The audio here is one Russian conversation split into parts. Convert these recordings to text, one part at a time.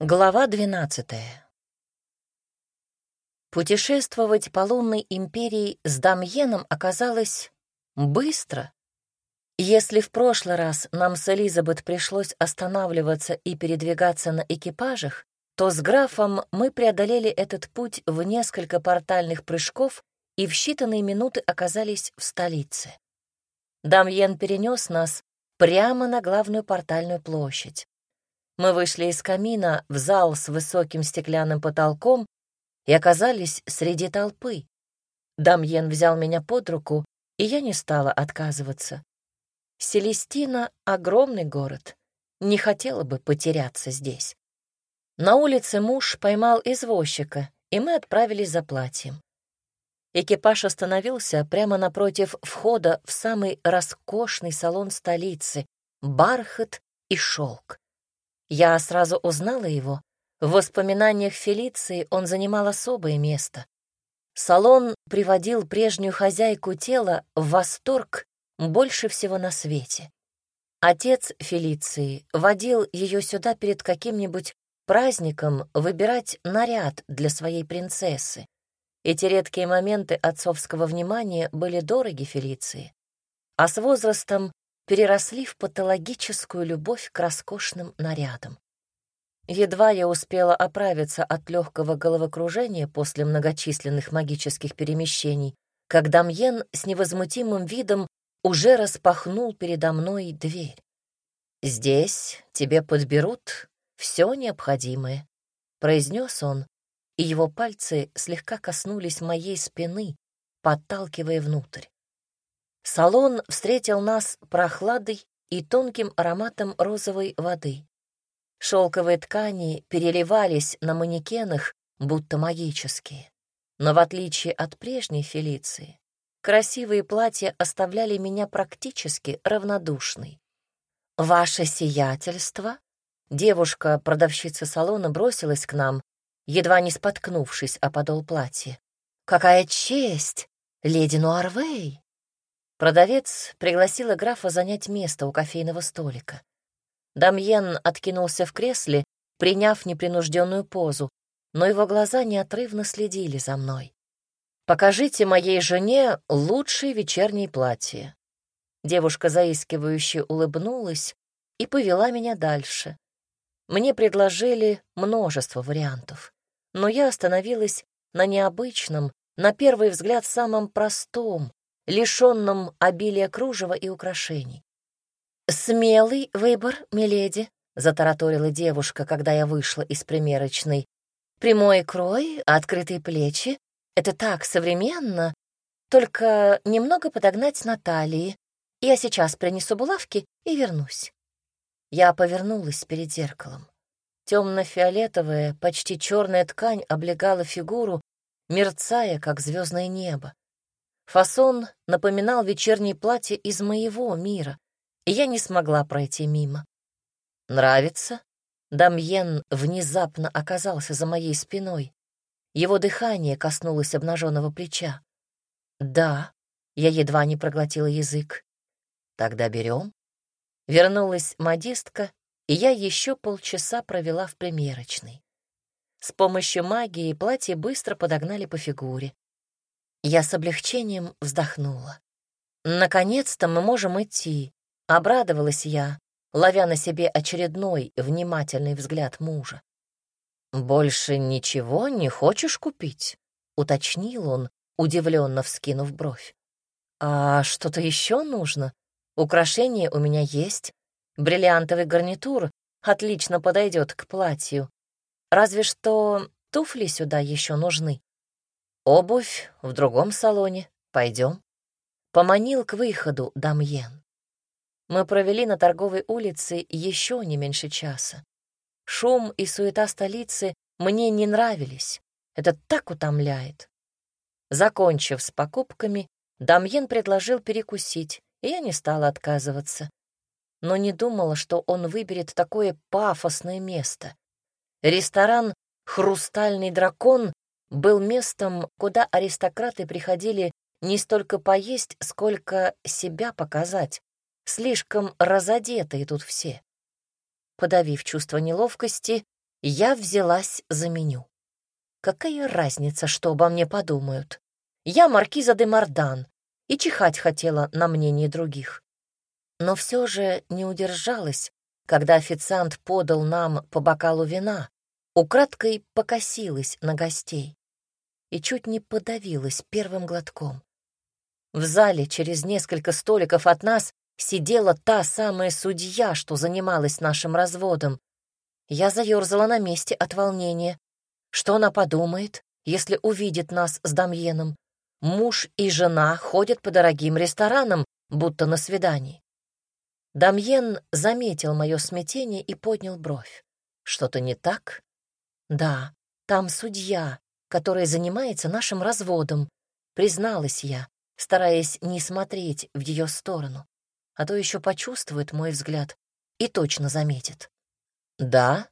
Глава двенадцатая. Путешествовать по лунной империи с Дамьеном оказалось быстро. Если в прошлый раз нам с Элизабет пришлось останавливаться и передвигаться на экипажах, то с графом мы преодолели этот путь в несколько портальных прыжков и в считанные минуты оказались в столице. Дамьен перенес нас прямо на главную портальную площадь. Мы вышли из камина в зал с высоким стеклянным потолком и оказались среди толпы. Дамьен взял меня под руку, и я не стала отказываться. Селестина — огромный город. Не хотела бы потеряться здесь. На улице муж поймал извозчика, и мы отправились за платьем. Экипаж остановился прямо напротив входа в самый роскошный салон столицы — бархат и шелк. Я сразу узнала его. В воспоминаниях Фелиции он занимал особое место. Салон приводил прежнюю хозяйку тела в восторг больше всего на свете. Отец Фелиции водил ее сюда перед каким-нибудь праздником выбирать наряд для своей принцессы. Эти редкие моменты отцовского внимания были дороги Фелиции, а с возрастом переросли в патологическую любовь к роскошным нарядам. Едва я успела оправиться от легкого головокружения после многочисленных магических перемещений, как Дамьен с невозмутимым видом уже распахнул передо мной дверь. «Здесь тебе подберут все необходимое», — произнес он, и его пальцы слегка коснулись моей спины, подталкивая внутрь. Салон встретил нас прохладой и тонким ароматом розовой воды. Шелковые ткани переливались на манекенах, будто магические. Но в отличие от прежней Фелиции, красивые платья оставляли меня практически равнодушной. «Ваше сиятельство?» Девушка, продавщица салона, бросилась к нам, едва не споткнувшись о подол платья. «Какая честь! Леди Нуарвей!» Продавец пригласила графа занять место у кофейного столика. Дамьен откинулся в кресле, приняв непринужденную позу, но его глаза неотрывно следили за мной. «Покажите моей жене лучшее вечернее платье». Девушка заискивающе улыбнулась и повела меня дальше. Мне предложили множество вариантов, но я остановилась на необычном, на первый взгляд самом простом, лишенном обилия кружева и украшений. «Смелый выбор, миледи», — затараторила девушка, когда я вышла из примерочной. «Прямой крой, открытые плечи — это так современно, только немного подогнать на талии. Я сейчас принесу булавки и вернусь». Я повернулась перед зеркалом. Темно-фиолетовая, почти черная ткань облегала фигуру, мерцая, как звездное небо. Фасон напоминал вечернее платье из моего мира, и я не смогла пройти мимо. «Нравится?» Дамьен внезапно оказался за моей спиной. Его дыхание коснулось обнаженного плеча. «Да», — я едва не проглотила язык. «Тогда берем». Вернулась модистка, и я еще полчаса провела в примерочной. С помощью магии платье быстро подогнали по фигуре. Я с облегчением вздохнула. «Наконец-то мы можем идти», — обрадовалась я, ловя на себе очередной внимательный взгляд мужа. «Больше ничего не хочешь купить?» — уточнил он, удивленно вскинув бровь. «А что-то еще нужно? Украшения у меня есть. Бриллиантовый гарнитур отлично подойдет к платью. Разве что туфли сюда еще нужны». Обувь в другом салоне. Пойдем. Поманил к выходу Дамьен. Мы провели на торговой улице еще не меньше часа. Шум и суета столицы мне не нравились. Это так утомляет. Закончив с покупками, Дамьен предложил перекусить, и я не стала отказываться. Но не думала, что он выберет такое пафосное место. Ресторан «Хрустальный дракон» был местом, куда аристократы приходили не столько поесть, сколько себя показать. Слишком разодетые тут все. Подавив чувство неловкости, я взялась за меню. Какая разница, что обо мне подумают? Я маркиза де Мардан и чихать хотела на мнение других. Но все же не удержалась, когда официант подал нам по бокалу вина, украдкой покосилась на гостей и чуть не подавилась первым глотком. В зале через несколько столиков от нас сидела та самая судья, что занималась нашим разводом. Я заерзала на месте от волнения. Что она подумает, если увидит нас с Дамьеном? Муж и жена ходят по дорогим ресторанам, будто на свидании. Дамьен заметил мое смятение и поднял бровь. Что-то не так? Да, там судья, которая занимается нашим разводом, призналась я, стараясь не смотреть в ее сторону, а то еще почувствует мой взгляд и точно заметит. Да,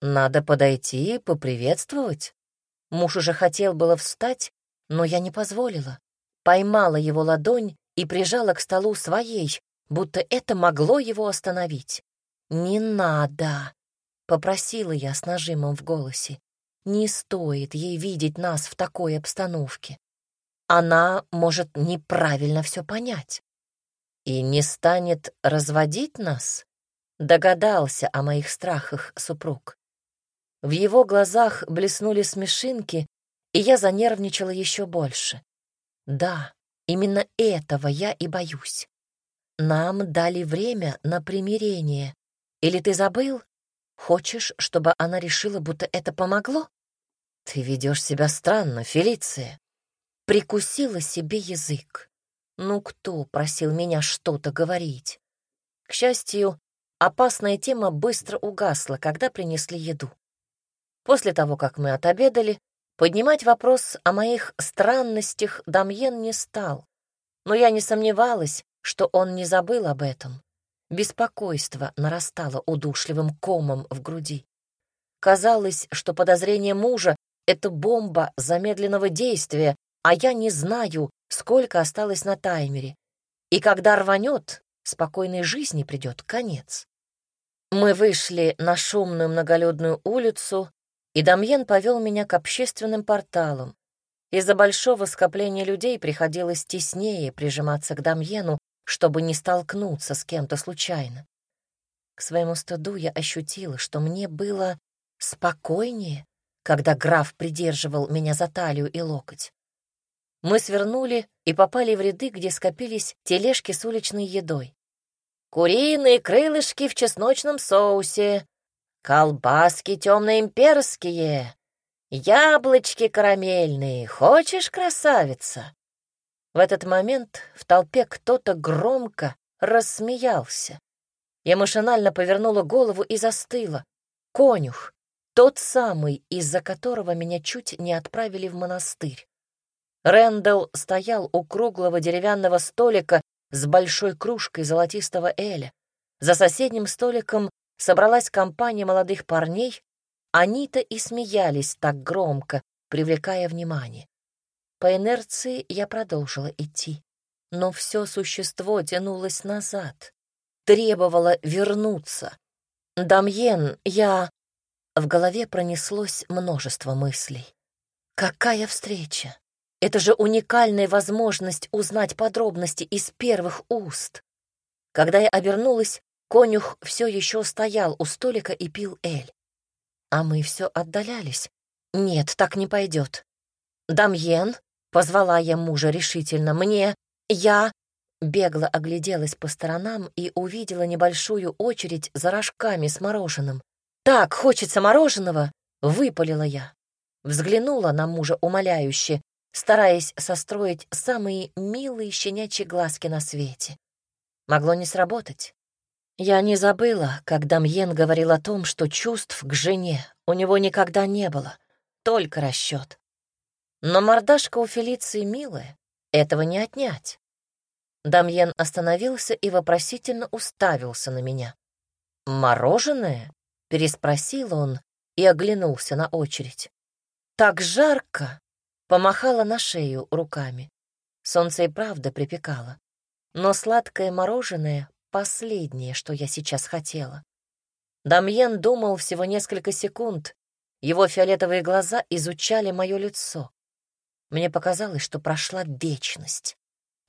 надо подойти и поприветствовать. Муж уже хотел было встать, но я не позволила. Поймала его ладонь и прижала к столу своей, будто это могло его остановить. «Не надо!» — попросила я с нажимом в голосе. Не стоит ей видеть нас в такой обстановке. Она может неправильно все понять. И не станет разводить нас? Догадался о моих страхах супруг. В его глазах блеснули смешинки, и я занервничала еще больше. Да, именно этого я и боюсь. Нам дали время на примирение. Или ты забыл? Хочешь, чтобы она решила, будто это помогло? «Ты ведешь себя странно, Фелиция». Прикусила себе язык. Ну кто просил меня что-то говорить? К счастью, опасная тема быстро угасла, когда принесли еду. После того, как мы отобедали, поднимать вопрос о моих странностях Дамьен не стал. Но я не сомневалась, что он не забыл об этом. Беспокойство нарастало удушливым комом в груди. Казалось, что подозрение мужа это бомба замедленного действия, а я не знаю, сколько осталось на таймере. И когда рванет, спокойной жизни придет конец. Мы вышли на шумную многолюдную улицу, и Дамьен повел меня к общественным порталам. Из-за большого скопления людей приходилось теснее прижиматься к Дамьену, чтобы не столкнуться с кем-то случайно. К своему стыду я ощутила, что мне было спокойнее, когда граф придерживал меня за талию и локоть. Мы свернули и попали в ряды, где скопились тележки с уличной едой. Куриные крылышки в чесночном соусе, колбаски темно-имперские, яблочки карамельные. Хочешь, красавица? В этот момент в толпе кто-то громко рассмеялся. Я машинально повернула голову и застыла. Конюх, тот самый, из-за которого меня чуть не отправили в монастырь. Рэндалл стоял у круглого деревянного столика с большой кружкой золотистого эля. За соседним столиком собралась компания молодых парней, они-то и смеялись так громко, привлекая внимание. По инерции я продолжила идти, но все существо тянулось назад, требовало вернуться. «Дамьен, я...» В голове пронеслось множество мыслей. Какая встреча! Это же уникальная возможность узнать подробности из первых уст. Когда я обернулась, конюх все еще стоял у столика и пил эль. А мы все отдалялись. Нет, так не пойдет. «Дамьен», — позвала я мужа решительно, — «мне, я...» Бегло огляделась по сторонам и увидела небольшую очередь за рожками с мороженым. «Так хочется мороженого!» — выпалила я. Взглянула на мужа умоляюще, стараясь состроить самые милые щенячьи глазки на свете. Могло не сработать. Я не забыла, когда Мьен говорил о том, что чувств к жене у него никогда не было, только расчет. Но мордашка у Фелиции милая, этого не отнять. Дамьен остановился и вопросительно уставился на меня. «Мороженое?» Переспросил он и оглянулся на очередь. «Так жарко!» — помахала на шею руками. Солнце и правда припекало. Но сладкое мороженое — последнее, что я сейчас хотела. Дамьен думал всего несколько секунд. Его фиолетовые глаза изучали мое лицо. Мне показалось, что прошла вечность.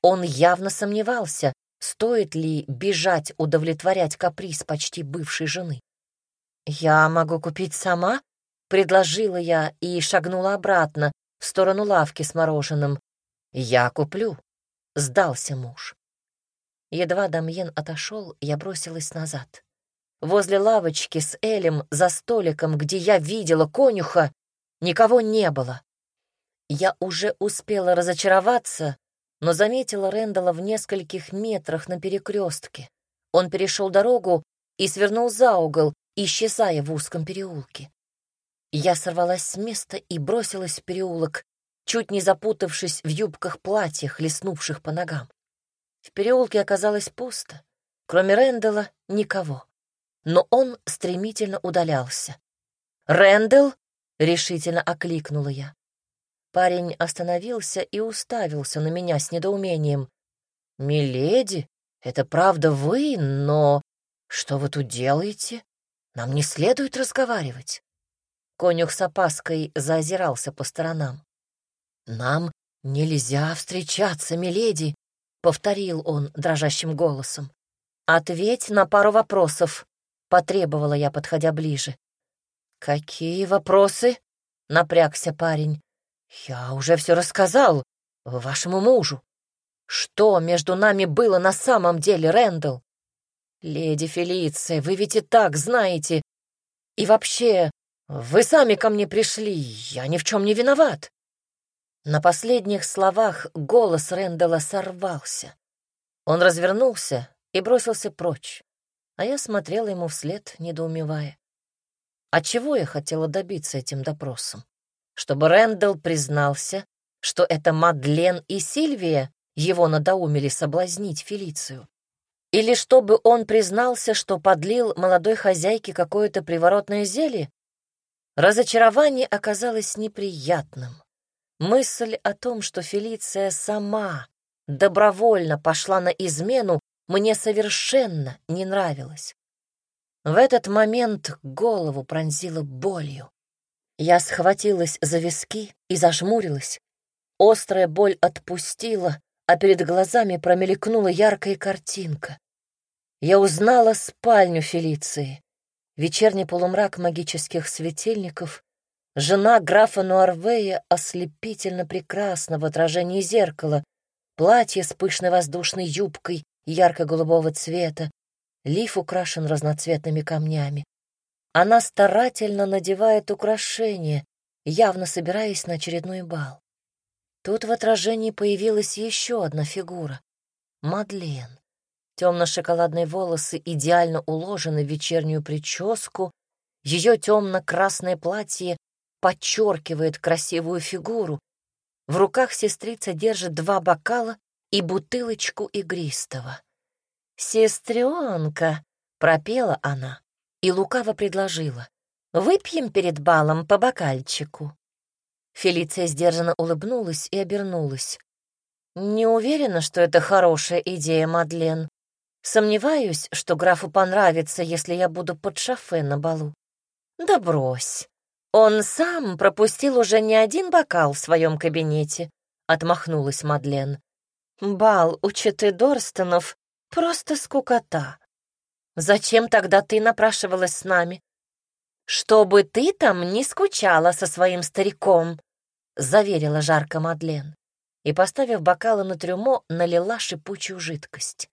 Он явно сомневался, стоит ли бежать удовлетворять каприз почти бывшей жены. «Я могу купить сама?» — предложила я и шагнула обратно в сторону лавки с мороженым. «Я куплю», — сдался муж. Едва Дамьен отошел, я бросилась назад. Возле лавочки с Элем за столиком, где я видела конюха, никого не было. Я уже успела разочароваться, но заметила Рэндала в нескольких метрах на перекрестке. Он перешел дорогу и свернул за угол, исчезая в узком переулке. Я сорвалась с места и бросилась в переулок, чуть не запутавшись в юбках-платьях, леснувших по ногам. В переулке оказалось пусто. Кроме Рэндала никого. Но он стремительно удалялся. «Рэндалл!» — решительно окликнула я. Парень остановился и уставился на меня с недоумением. «Миледи, это правда вы, но что вы тут делаете? Нам не следует разговаривать». Конюх с опаской заозирался по сторонам. «Нам нельзя встречаться, миледи», — повторил он дрожащим голосом. «Ответь на пару вопросов», — потребовала я, подходя ближе. «Какие вопросы?» — напрягся парень. «Я уже все рассказал вашему мужу. Что между нами было на самом деле, Рэндалл? Леди Фелиция, вы ведь и так знаете. И вообще, вы сами ко мне пришли, я ни в чем не виноват». На последних словах голос Рэндалла сорвался. Он развернулся и бросился прочь, а я смотрела ему вслед, недоумевая. А чего я хотела добиться этим допросом? Чтобы Рэндалл признался, что это Мадлен и Сильвия его надоумили соблазнить Фелицию? Или чтобы он признался, что подлил молодой хозяйке какое-то приворотное зелье? Разочарование оказалось неприятным. Мысль о том, что Фелиция сама добровольно пошла на измену, мне совершенно не нравилась. В этот момент голову пронзило болью. Я схватилась за виски и зажмурилась. Острая боль отпустила, а перед глазами промелькнула яркая картинка. Я узнала спальню Фелиции. Вечерний полумрак магических светильников, Жена графа Нуарвея ослепительно прекрасна в отражении зеркала, платье с пышной воздушной юбкой ярко-голубого цвета, лиф украшен разноцветными камнями. Она старательно надевает украшения, явно собираясь на очередной бал. Тут в отражении появилась еще одна фигура — Мадлен. Темно-шоколадные волосы идеально уложены в вечернюю прическу, ее темно-красное платье подчеркивает красивую фигуру. В руках сестрица держит два бокала и бутылочку игристого. «Сестренка!» — пропела она и лукаво предложила. «Выпьем перед балом по бокальчику». Фелиция сдержанно улыбнулась и обернулась. «Не уверена, что это хорошая идея, Мадлен. Сомневаюсь, что графу понравится, если я буду под шофе на балу». «Да брось. Он сам пропустил уже не один бокал в своем кабинете», — отмахнулась Мадлен. «Бал у Читы Дорстонов — просто скукота. Зачем тогда ты напрашивалась с нами? Чтобы ты там не скучала со своим стариком, заверила жарко Мадлен и, поставив бокалы на трюмо, налила шипучую жидкость.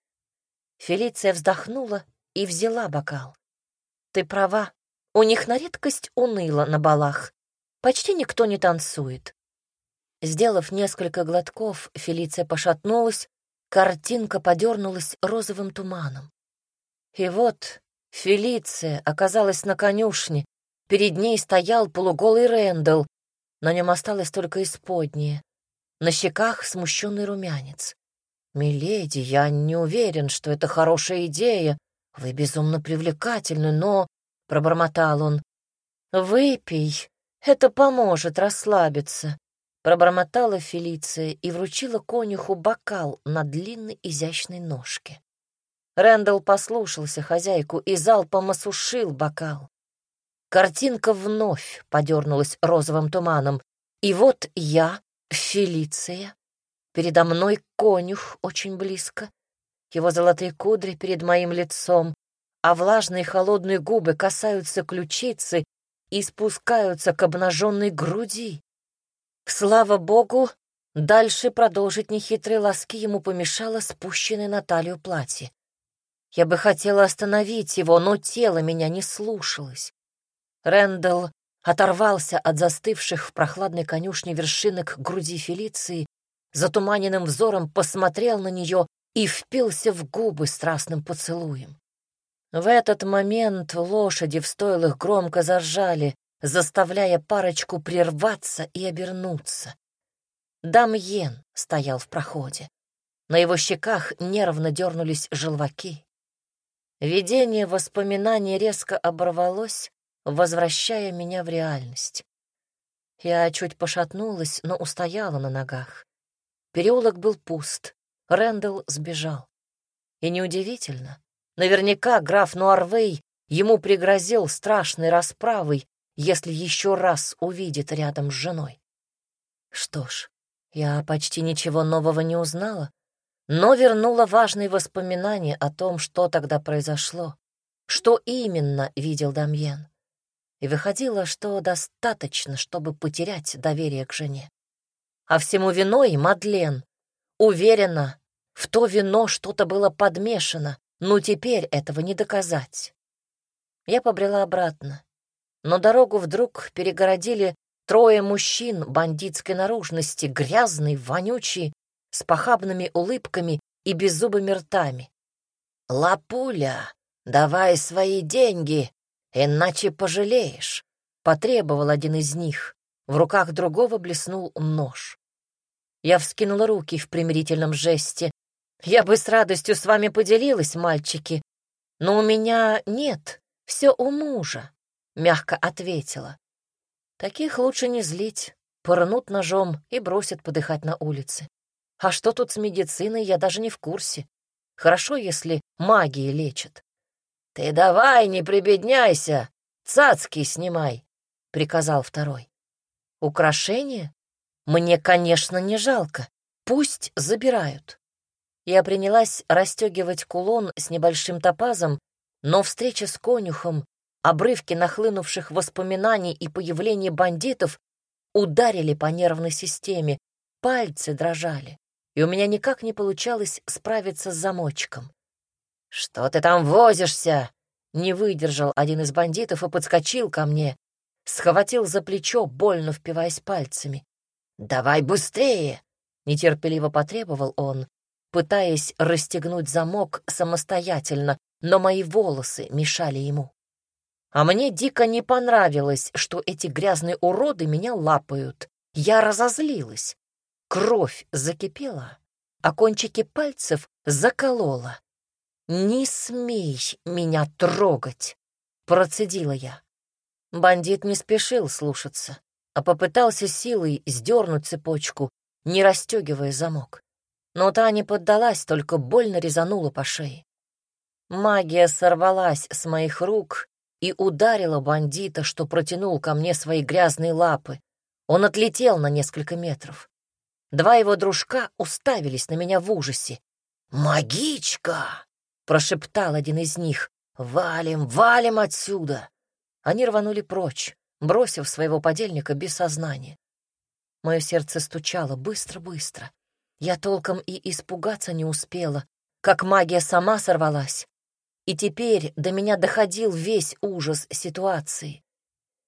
Фелиция вздохнула и взяла бокал. Ты права, у них на редкость уныло на балах. Почти никто не танцует. Сделав несколько глотков, Фелиция пошатнулась, картинка подернулась розовым туманом. И вот Фелиция оказалась на конюшне. Перед ней стоял полуголый Рэндалл. На нем осталось только исподнее. На щеках смущенный румянец. «Миледи, я не уверен, что это хорошая идея. Вы безумно привлекательны, но...» — пробормотал он. «Выпей, это поможет расслабиться», — пробормотала Фелиция и вручила конюху бокал на длинной изящной ножке. Рэндалл послушался хозяйку и залпом осушил бокал. Картинка вновь подернулась розовым туманом. И вот я, Фелиция, передо мной конюх очень близко, его золотые кудри перед моим лицом, а влажные холодные губы касаются ключицы и спускаются к обнаженной груди. Слава богу, дальше продолжить нехитрые ласки ему помешало спущенное на талию платье. Я бы хотела остановить его, но тело меня не слушалось. Рэндалл оторвался от застывших в прохладной конюшне вершинок груди Фелиции, затуманенным взором посмотрел на нее и впился в губы страстным поцелуем. В этот момент лошади в стойлах громко заржали, заставляя парочку прерваться и обернуться. Дамьен стоял в проходе. На его щеках нервно дернулись желваки. Видение воспоминаний резко оборвалось, возвращая меня в реальность. Я чуть пошатнулась, но устояла на ногах. Переулок был пуст, Рэндалл сбежал. И неудивительно. Наверняка граф Нуарвей ему пригрозил страшной расправой, если еще раз увидит рядом с женой. Что ж, я почти ничего нового не узнала, но вернула важные воспоминания о том, что тогда произошло, что именно видел Дамьен. И выходило, что достаточно, чтобы потерять доверие к жене. А всему виной Мадлен. Уверена, в то вино что-то было подмешано, но теперь этого не доказать. Я побрела обратно, но дорогу вдруг перегородили трое мужчин бандитской наружности, грязные, вонючие, с похабными улыбками и беззубыми ртами. «Лапуля, давай свои деньги, иначе пожалеешь», — потребовал один из них. В руках другого блеснул нож. Я вскинула руки в примирительном жесте. «Я бы с радостью с вами поделилась, мальчики, но у меня нет, все у мужа», — мягко ответила. «Таких лучше не злить, пырнут ножом и бросят подыхать на улице. А что тут с медициной, я даже не в курсе. Хорошо, если магии лечат. «Ты давай, не прибедняйся, цацки снимай», — приказал второй. «Украшения? Мне, конечно, не жалко. Пусть забирают». Я принялась расстегивать кулон с небольшим топазом, но встреча с конюхом, обрывки нахлынувших воспоминаний и появление бандитов ударили по нервной системе, пальцы дрожали и у меня никак не получалось справиться с замочком. «Что ты там возишься?» Не выдержал один из бандитов и подскочил ко мне, схватил за плечо, больно впиваясь пальцами. «Давай быстрее!» — нетерпеливо потребовал он, пытаясь расстегнуть замок самостоятельно, но мои волосы мешали ему. А мне дико не понравилось, что эти грязные уроды меня лапают. Я разозлилась. Кровь закипела, а кончики пальцев заколола. «Не смей меня трогать!» — процедила я. Бандит не спешил слушаться, а попытался силой сдернуть цепочку, не расстегивая замок. Но та не поддалась, только больно резанула по шее. Магия сорвалась с моих рук и ударила бандита, что протянул ко мне свои грязные лапы. Он отлетел на несколько метров. Два его дружка уставились на меня в ужасе. «Магичка!» — прошептал один из них. «Валим, валим отсюда!» Они рванули прочь, бросив своего подельника без сознания. Мое сердце стучало быстро-быстро. Я толком и испугаться не успела, как магия сама сорвалась. И теперь до меня доходил весь ужас ситуации.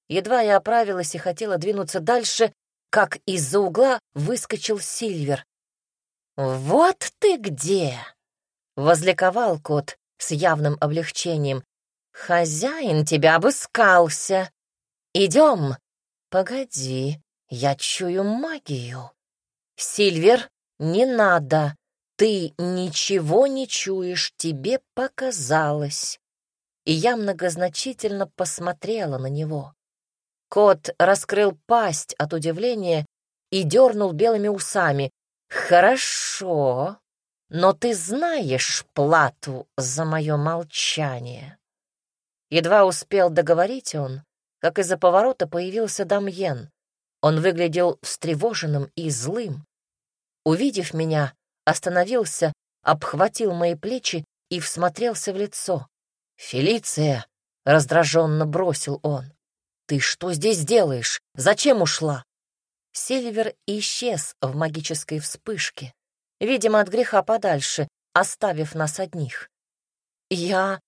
Едва я оправилась и хотела двинуться дальше, как из-за угла выскочил Сильвер. «Вот ты где!» — возликовал кот с явным облегчением. «Хозяин тебя обыскался. Идем!» «Погоди, я чую магию». «Сильвер, не надо. Ты ничего не чуешь, тебе показалось». И я многозначительно посмотрела на него. Кот раскрыл пасть от удивления и дернул белыми усами. «Хорошо. но ты знаешь плату за мое молчание». Едва успел договорить он, как из-за поворота появился Дамьен. Он выглядел встревоженным и злым. Увидев меня, остановился, обхватил мои плечи и всмотрелся в лицо. «Фелиция!» — раздраженно бросил он. «Ты что здесь делаешь? Зачем ушла?» Сильвер исчез в магической вспышке, видимо, от греха подальше, оставив нас одних. Я,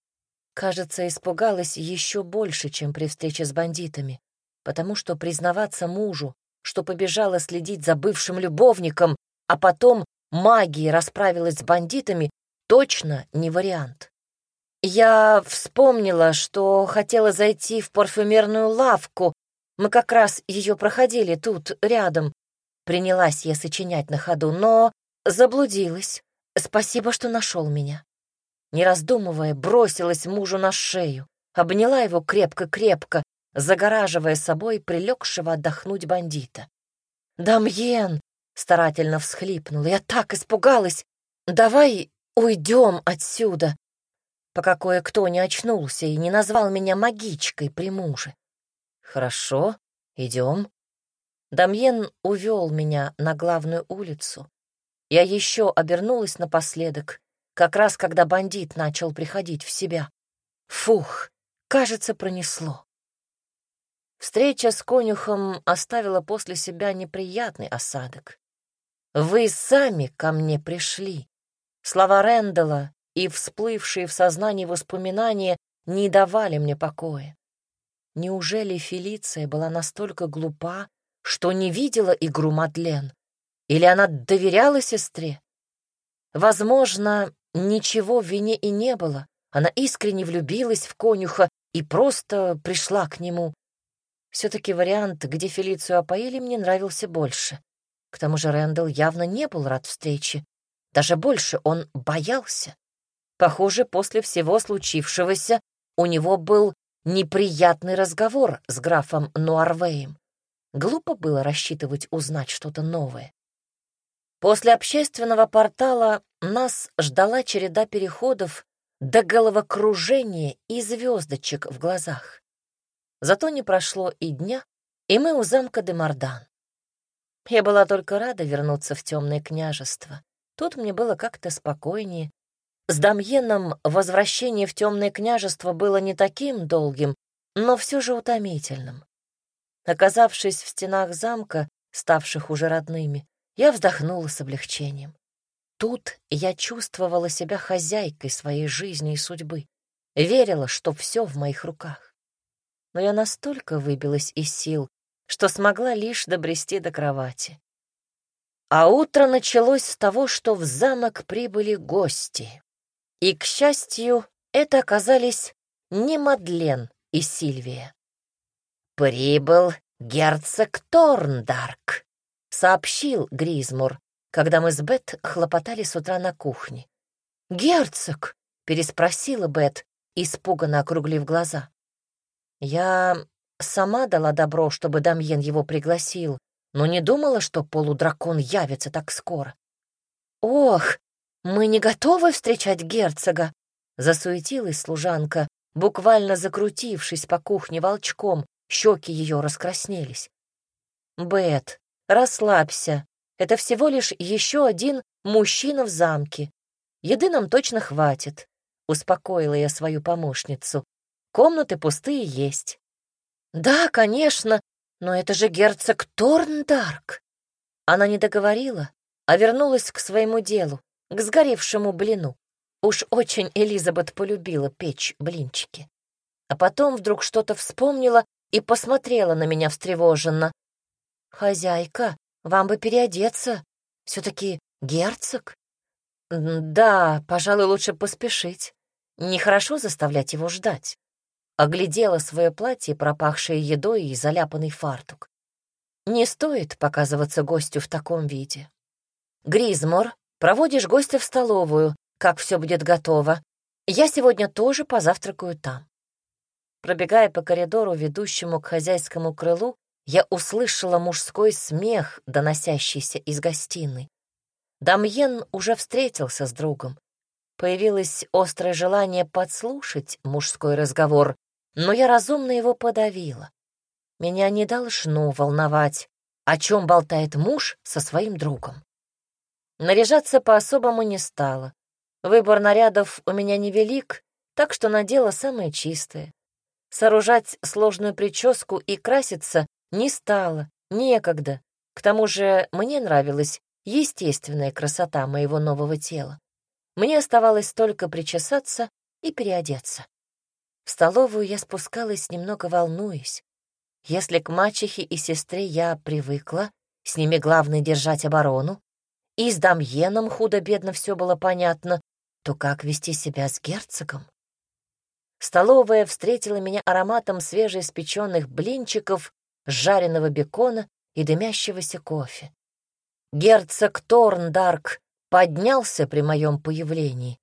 кажется, испугалась еще больше, чем при встрече с бандитами, потому что признаваться мужу, что побежала следить за бывшим любовником, а потом магией расправилась с бандитами, точно не вариант. Я вспомнила, что хотела зайти в парфюмерную лавку. Мы как раз ее проходили тут, рядом. Принялась я сочинять на ходу, но заблудилась. Спасибо, что нашел меня. Не раздумывая, бросилась мужу на шею, обняла его крепко-крепко, загораживая собой прилегшего отдохнуть бандита. «Дамьен!» — старательно всхлипнула. «Я так испугалась! Давай уйдем отсюда!» Пока кое-кто не очнулся и не назвал меня магичкой при муже. «Хорошо, идем». Дамьен увел меня на главную улицу. Я еще обернулась напоследок, как раз когда бандит начал приходить в себя. Фух, кажется, пронесло. Встреча с конюхом оставила после себя неприятный осадок. «Вы сами ко мне пришли». Слова Рэндала и всплывшие в сознании воспоминания не давали мне покоя. Неужели Фелиция была настолько глупа, что не видела игру Мадлен? Или она доверяла сестре? Возможно, ничего в вине и не было. Она искренне влюбилась в конюха и просто пришла к нему. Все-таки вариант, где Фелицию опоили, мне нравился больше. К тому же Рэндалл явно не был рад встрече. Даже больше он боялся. Похоже, после всего случившегося у него был неприятный разговор с графом Нуарвеем. Глупо было рассчитывать узнать что-то новое. После общественного портала нас ждала череда переходов до головокружения и звездочек в глазах. Зато не прошло и дня, и мы у замка Демардан. Я была только рада вернуться в темное княжество. Тут мне было как-то спокойнее, с Дамьеном возвращение в темное княжество было не таким долгим, но все же утомительным. Оказавшись в стенах замка, ставших уже родными, я вздохнула с облегчением. Тут я чувствовала себя хозяйкой своей жизни и судьбы, верила, что все в моих руках. Но я настолько выбилась из сил, что смогла лишь добрести до кровати. А утро началось с того, что в замок прибыли гости. И, к счастью, это оказались не Мадлен и Сильвия. «Прибыл герцог Торндарк», — сообщил Гризмур, когда мы с Бет хлопотали с утра на кухне. «Герцог?» — переспросила Бет, испуганно округлив глаза. Я сама дала добро, чтобы Дамьен его пригласил, но не думала, что полудракон явится так скоро. «Ох, «Мы не готовы встречать герцога!» — засуетилась служанка, буквально закрутившись по кухне волчком, щеки ее раскраснелись. «Бет, расслабься. Это всего лишь еще один мужчина в замке. Еды нам точно хватит», — успокоила я свою помощницу. «Комнаты пустые есть». «Да, конечно, но это же герцог Торндарк!» Она не договорила, а вернулась к своему делу к сгоревшему блину. Уж очень Элизабет полюбила печь блинчики. А потом вдруг что-то вспомнила и посмотрела на меня встревоженно. «Хозяйка, вам бы переодеться. Все-таки герцог?» «Да, пожалуй, лучше поспешить. Нехорошо заставлять его ждать». Оглядела свое платье, пропахшее едой и заляпанный фартук. Не стоит показываться гостю в таком виде. Гризмор Проводишь гостя в столовую, как все будет готово. Я сегодня тоже позавтракаю там. Пробегая по коридору, ведущему к хозяйскому крылу, я услышала мужской смех, доносящийся из гостиной. Дамьен уже встретился с другом. Появилось острое желание подслушать мужской разговор, но я разумно его подавила. Меня не должно волновать, о чем болтает муж со своим другом. Наряжаться по-особому не стало. Выбор нарядов у меня невелик, так что надела самое чистое. Сооружать сложную прическу и краситься не стало, некогда. К тому же мне нравилась естественная красота моего нового тела. Мне оставалось только причесаться и переодеться. В столовую я спускалась, немного волнуясь. Если к мачехе и сестре я привыкла, с ними главное держать оборону, и с Дамьеном худо-бедно все было понятно, то как вести себя с герцогом? Столовая встретила меня ароматом свежеиспеченных блинчиков, жареного бекона и дымящегося кофе. Герцог Торндарк поднялся при моем появлении,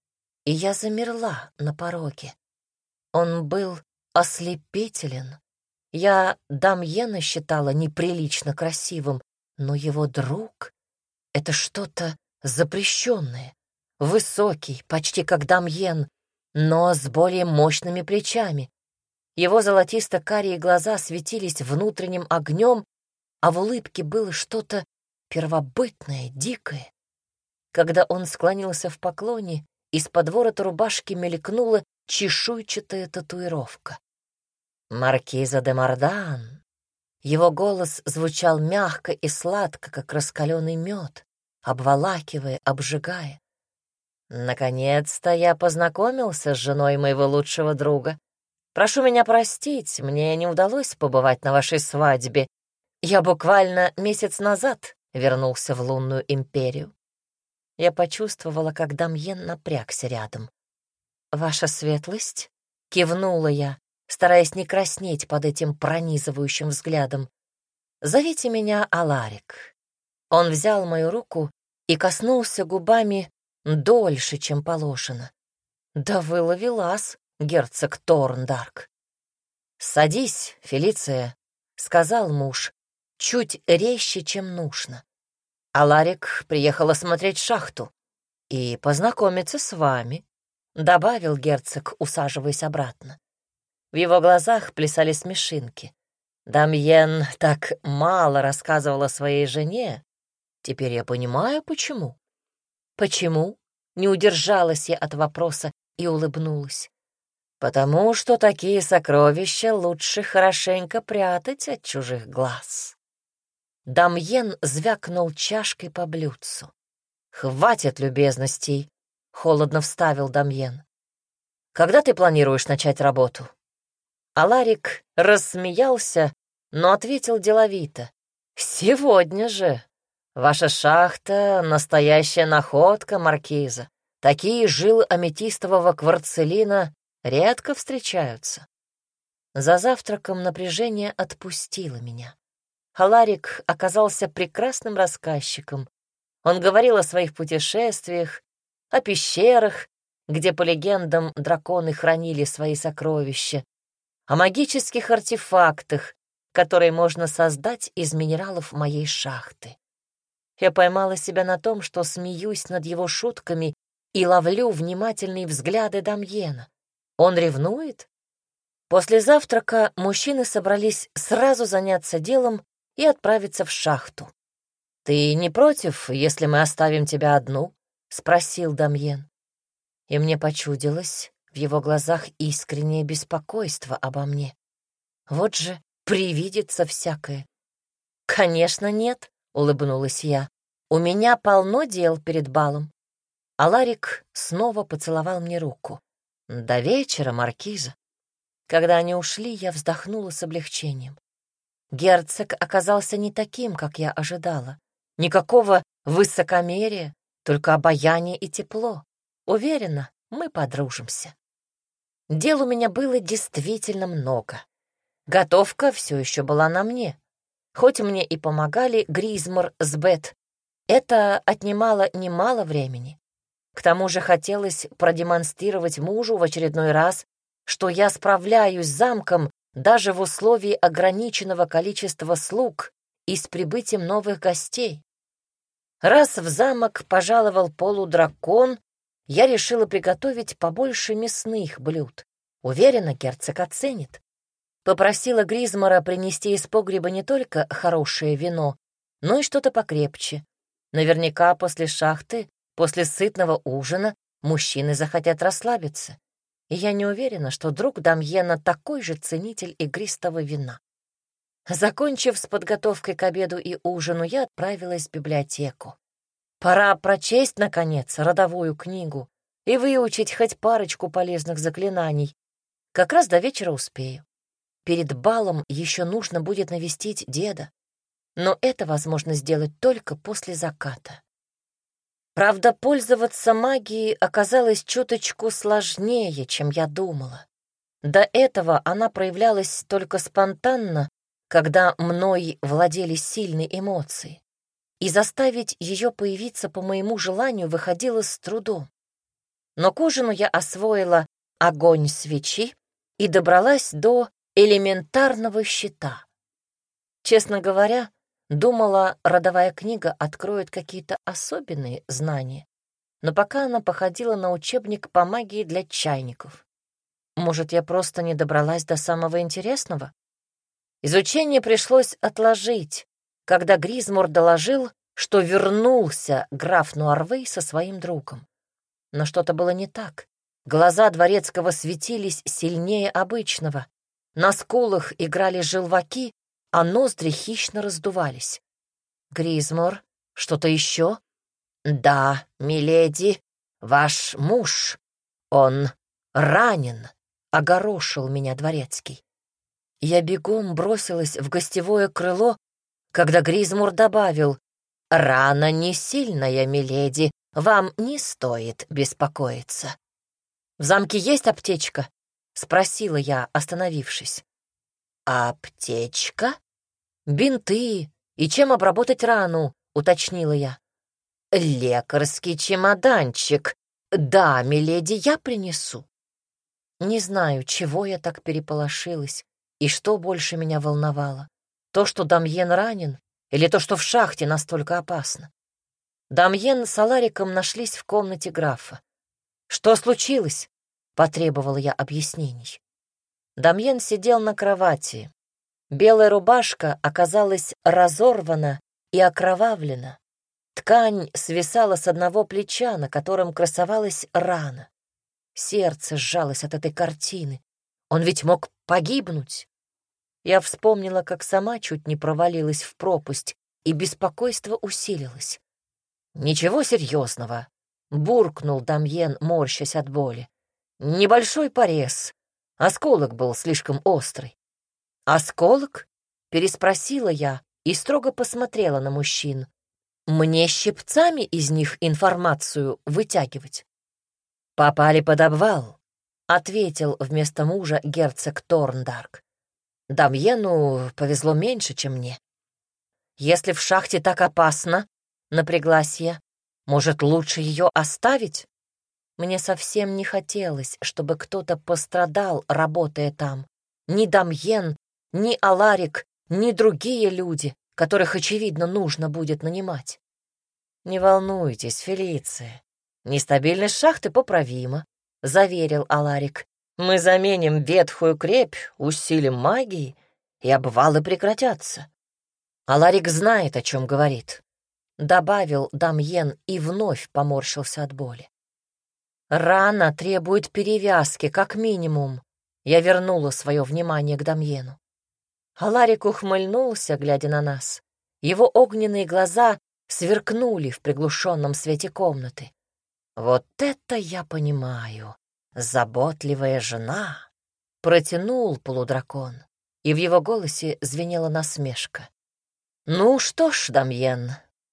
и я замерла на пороге. Он был ослепителен. Я Дамьена считала неприлично красивым, но его друг — это что-то запрещенное. Высокий, почти как Дамьен, но с более мощными плечами. Его золотисто-карие глаза светились внутренним огнем, а в улыбке было что-то первобытное, дикое. Когда он склонился в поклоне, из-под ворота рубашки мелькнула чешуйчатая татуировка. «Маркиза де Мардан». Его голос звучал мягко и сладко, как раскаленный мед, обволакивая, обжигая. «Наконец-то я познакомился с женой моего лучшего друга. Прошу меня простить, мне не удалось побывать на вашей свадьбе. Я буквально месяц назад вернулся в лунную империю. Я почувствовала, как Дамьен напрягся рядом. «Ваша светлость?» — кивнула я, стараясь не краснеть под этим пронизывающим взглядом. «Зовите меня Аларик». Он взял мою руку и коснулся губами дольше, чем положено. «Да вы ловелас, герцог Торндарк». «Садись, Фелиция», — сказал муж, чуть резче, чем нужно. А Ларик приехала смотреть шахту и познакомиться с вами», — добавил герцог, усаживаясь обратно. В его глазах плясали смешинки. Дамьен так мало рассказывала своей жене. Теперь я понимаю, почему. Почему? Не удержалась я от вопроса и улыбнулась. Потому что такие сокровища лучше хорошенько прятать от чужих глаз. Дамьен звякнул чашкой по блюдцу. «Хватит любезностей», — холодно вставил Дамьен. «Когда ты планируешь начать работу?» Аларик рассмеялся, но ответил деловито. «Сегодня же. Ваша шахта — настоящая находка, Маркиза. Такие жилы аметистового кварцелина редко встречаются». За завтраком напряжение отпустило меня. Халарик оказался прекрасным рассказчиком. Он говорил о своих путешествиях, о пещерах, где, по легендам, драконы хранили свои сокровища, о магических артефактах, которые можно создать из минералов моей шахты. Я поймала себя на том, что смеюсь над его шутками и ловлю внимательные взгляды Дамьена. Он ревнует? После завтрака мужчины собрались сразу заняться делом и отправиться в шахту. «Ты не против, если мы оставим тебя одну?» — спросил Дамьен. И мне почудилось в его глазах искреннее беспокойство обо мне. Вот же привидится всякое. «Конечно, нет», — улыбнулась я. «У меня полно дел перед балом». А Ларик снова поцеловал мне руку. «До вечера, Маркиза». Когда они ушли, я вздохнула с облегчением. Герцог оказался не таким, как я ожидала. Никакого высокомерия, только обаяние и тепло. Уверена, мы подружимся. Дел у меня было действительно много. Готовка все еще была на мне. Хоть мне и помогали Гризмор с Бет, это отнимало немало времени. К тому же хотелось продемонстрировать мужу в очередной раз, что я справляюсь с замком даже в условии ограниченного количества слуг и с прибытием новых гостей. Раз в замок пожаловал полудракон, я решила приготовить побольше мясных блюд. Уверена, герцог оценит. Попросила Гризмара принести из погреба не только хорошее вино, но и что-то покрепче. Наверняка после шахты, после сытного ужина, мужчины захотят расслабиться. И я не уверена, что друг Дамьена такой же ценитель игристого вина. Закончив с подготовкой к обеду и ужину, я отправилась в библиотеку. Пора прочесть, наконец, родовую книгу и выучить хоть парочку полезных заклинаний. Как раз до вечера успею. Перед балом еще нужно будет навестить деда, но это возможно сделать только после заката. Правда, пользоваться магией оказалось чуточку сложнее, чем я думала. До этого она проявлялась только спонтанно когда мной владели сильные эмоции, и заставить ее появиться по моему желанию выходило с трудом. Но к ужину я освоила огонь свечи и добралась до элементарного щита. Честно говоря, думала, родовая книга откроет какие-то особенные знания, но пока она походила на учебник по магии для чайников. Может, я просто не добралась до самого интересного? Изучение пришлось отложить, когда Гризмор доложил, что вернулся граф Нуарвей со своим другом. Но что-то было не так. Глаза дворецкого светились сильнее обычного. На скулах играли желваки, а ноздри хищно раздувались. «Гризмор, что-то еще?» «Да, миледи, ваш муж, он ранен», — огорошил меня дворецкий. Я бегом бросилась в гостевое крыло, когда Гризмур добавил, «Рана не сильная, миледи, вам не стоит беспокоиться». «В замке есть аптечка?» — спросила я, остановившись. «Аптечка?» «Бинты. И чем обработать рану?» — уточнила я. «Лекарский чемоданчик. Да, миледи, я принесу». Не знаю, чего я так переполошилась. И что больше меня волновало? То, что Дамьен ранен, или то, что в шахте настолько опасно? Дамьен с Алариком нашлись в комнате графа. «Что случилось?» — потребовала я объяснений. Дамьен сидел на кровати. Белая рубашка оказалась разорвана и окровавлена. Ткань свисала с одного плеча, на котором красовалась рана. Сердце сжалось от этой картины. Он ведь мог погибнуть. Я вспомнила, как сама чуть не провалилась в пропасть, и беспокойство усилилось. «Ничего серьезного», — буркнул Дамьен, морщась от боли. «Небольшой порез. Осколок был слишком острый». «Осколок?» — переспросила я и строго посмотрела на мужчин. «Мне щипцами из них информацию вытягивать?» «Попали под обвал», — ответил вместо мужа герцог Торндарк. «Дамьену повезло меньше, чем мне. Если в шахте так опасно, — напряглась я, — может, лучше ее оставить? Мне совсем не хотелось, чтобы кто-то пострадал, работая там. Ни Дамьен, ни Аларик, ни другие люди, которых, очевидно, нужно будет нанимать. Не волнуйтесь, Фелиция. Нестабильность шахты поправима. — заверил Аларик. «Мы заменим ветхую крепь, усилим магией, и обвалы прекратятся». Аларик знает, о чем говорит. Добавил Дамьен и вновь поморщился от боли. «Рана требует перевязки, как минимум». Я вернула свое внимание к Дамьену. Аларик ухмыльнулся, глядя на нас. Его огненные глаза сверкнули в приглушенном свете комнаты. «Вот это я понимаю! Заботливая жена!» Протянул полудракон, и в его голосе звенела насмешка. «Ну что ж, Дамьен,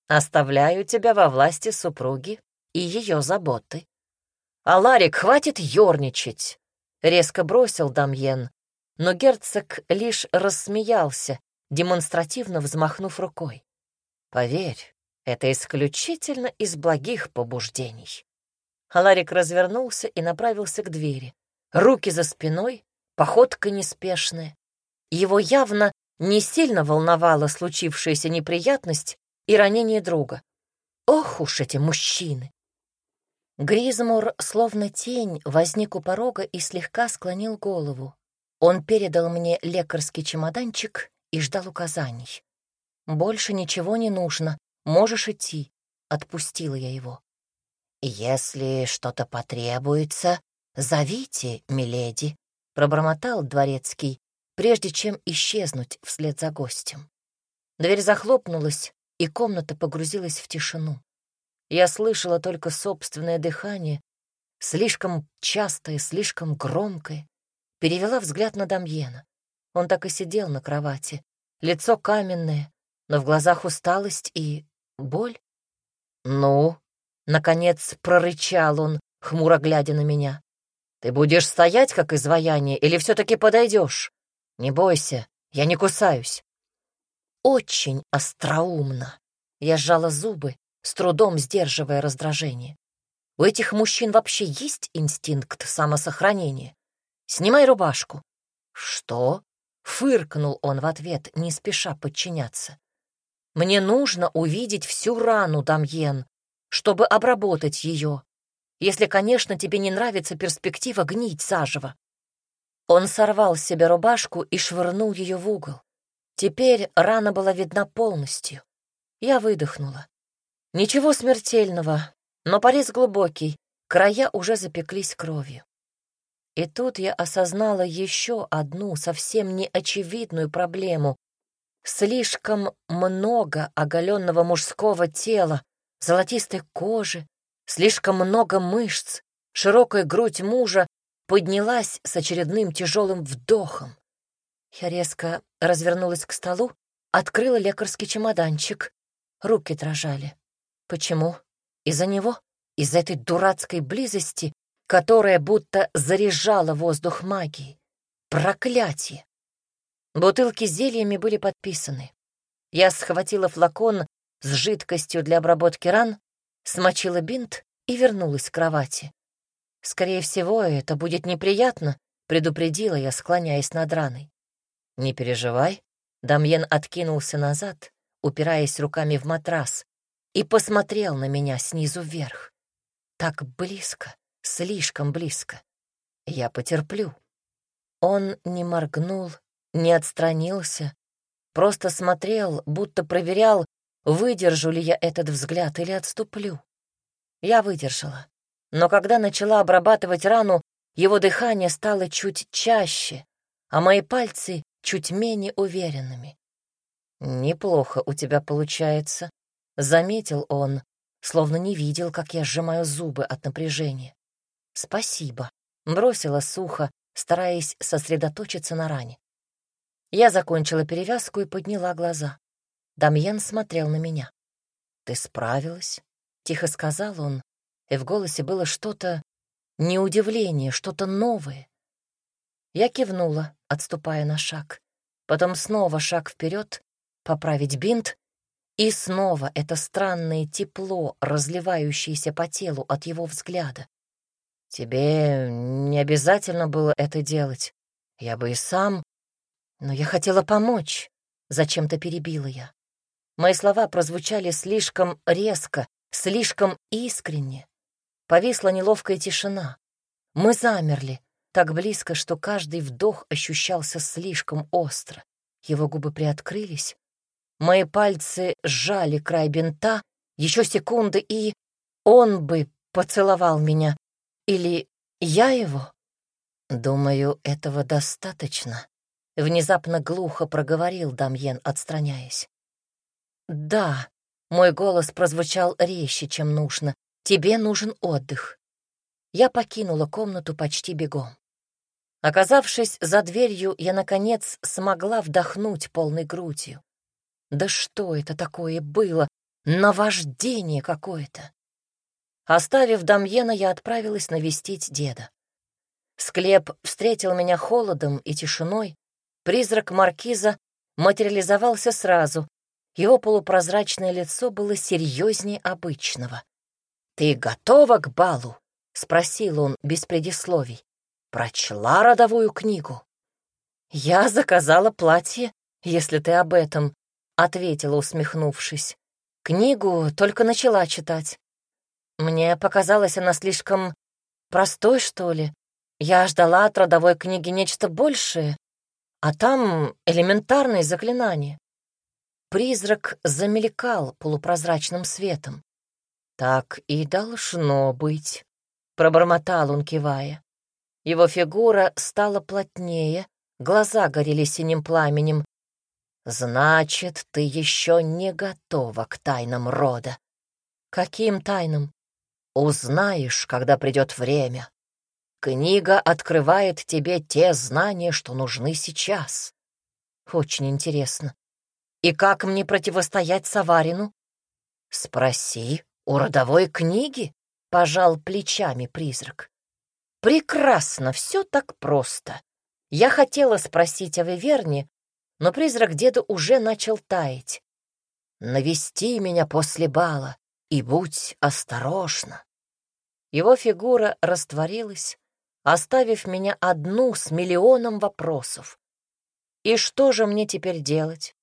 оставляю тебя во власти супруги и ее заботы. А Ларик, хватит ерничать!» — резко бросил Дамьен, но герцог лишь рассмеялся, демонстративно взмахнув рукой. «Поверь, это исключительно из благих побуждений. Аларик развернулся и направился к двери. Руки за спиной, походка неспешная. Его явно не сильно волновала случившаяся неприятность и ранение друга. Ох уж эти мужчины! Гризмур, словно тень, возник у порога и слегка склонил голову. Он передал мне лекарский чемоданчик и ждал указаний. «Больше ничего не нужно, можешь идти», — отпустила я его. «Если что-то потребуется, зовите, миледи», — пробормотал дворецкий, прежде чем исчезнуть вслед за гостем. Дверь захлопнулась, и комната погрузилась в тишину. Я слышала только собственное дыхание, слишком частое, слишком громкое. Перевела взгляд на Дамьена. Он так и сидел на кровати. Лицо каменное, но в глазах усталость и боль. «Ну?» — наконец прорычал он, хмуро глядя на меня. «Ты будешь стоять, как изваяние, или все-таки подойдешь? Не бойся, я не кусаюсь». Очень остроумно. Я сжала зубы, с трудом сдерживая раздражение. У этих мужчин вообще есть инстинкт самосохранения? Снимай рубашку. Что? Фыркнул он в ответ, не спеша подчиняться. Мне нужно увидеть всю рану, Дамьен, чтобы обработать ее. Если, конечно, тебе не нравится перспектива гнить заживо. Он сорвал с себя рубашку и швырнул ее в угол. Теперь рана была видна полностью. Я выдохнула. Ничего смертельного, но порез глубокий, края уже запеклись кровью. И тут я осознала еще одну совсем неочевидную проблему. Слишком много оголенного мужского тела, золотистой кожи, слишком много мышц, широкая грудь мужа поднялась с очередным тяжелым вдохом. Я резко развернулась к столу, открыла лекарский чемоданчик. Руки дрожали. Почему? Из-за него? Из-за этой дурацкой близости, которая будто заряжала воздух магией. Проклятие! Бутылки с зельями были подписаны. Я схватила флакон с жидкостью для обработки ран, смочила бинт и вернулась к кровати. Скорее всего, это будет неприятно, предупредила я, склоняясь над раной. Не переживай. Дамьен откинулся назад, упираясь руками в матрас, и посмотрел на меня снизу вверх. Так близко, слишком близко. Я потерплю. Он не моргнул, не отстранился, просто смотрел, будто проверял, выдержу ли я этот взгляд или отступлю. Я выдержала. Но когда начала обрабатывать рану, его дыхание стало чуть чаще, а мои пальцы чуть менее уверенными. «Неплохо у тебя получается», Заметил он, словно не видел, как я сжимаю зубы от напряжения. «Спасибо», — бросила сухо, стараясь сосредоточиться на ране. Я закончила перевязку и подняла глаза. Дамьен смотрел на меня. «Ты справилась?» — тихо сказал он, и в голосе было что-то, не удивление, что-то новое. Я кивнула, отступая на шаг. Потом снова шаг вперед, поправить бинт и снова это странное тепло, разливающееся по телу от его взгляда. «Тебе не обязательно было это делать. Я бы и сам. Но я хотела помочь», — зачем-то перебила я. Мои слова прозвучали слишком резко, слишком искренне. Повисла неловкая тишина. Мы замерли, так близко, что каждый вдох ощущался слишком остро. Его губы приоткрылись, Мои пальцы сжали край бинта, еще секунды, и он бы поцеловал меня. Или я его? Думаю, этого достаточно. Внезапно глухо проговорил Дамьен, отстраняясь. Да, мой голос прозвучал резче, чем нужно. Тебе нужен отдых. Я покинула комнату почти бегом. Оказавшись за дверью, я, наконец, смогла вдохнуть полной грудью. Да что это такое было? Наваждение какое-то. Оставив Дамьена, я отправилась навестить деда. Склеп встретил меня холодом и тишиной. Призрак маркиза материализовался сразу. Его полупрозрачное лицо было серьезнее обычного. «Ты готова к балу?» — спросил он без предисловий. «Прочла родовую книгу?» «Я заказала платье, если ты об этом», — ответила, усмехнувшись. Книгу только начала читать. Мне показалось, она слишком простой, что ли. Я ждала от родовой книги нечто большее, а там элементарные заклинания. Призрак замелькал полупрозрачным светом. «Так и должно быть», — пробормотал он, кивая. Его фигура стала плотнее, глаза горели синим пламенем. «Значит, ты еще не готова к тайнам рода». «Каким тайнам?» «Узнаешь, когда придет время. Книга открывает тебе те знания, что нужны сейчас». «Очень интересно. И как мне противостоять Саварину?» «Спроси у родовой книги», — пожал плечами призрак. «Прекрасно, все так просто. Я хотела спросить о Виверне, но призрак деда уже начал таять. «Навести меня после бала и будь осторожна». Его фигура растворилась, оставив меня одну с миллионом вопросов. И что же мне теперь делать?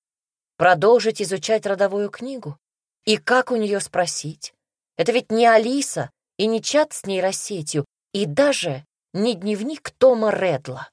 Продолжить изучать родовую книгу? И как у нее спросить? Это ведь не Алиса и не чат с нейросетью, и даже не дневник Тома Редла.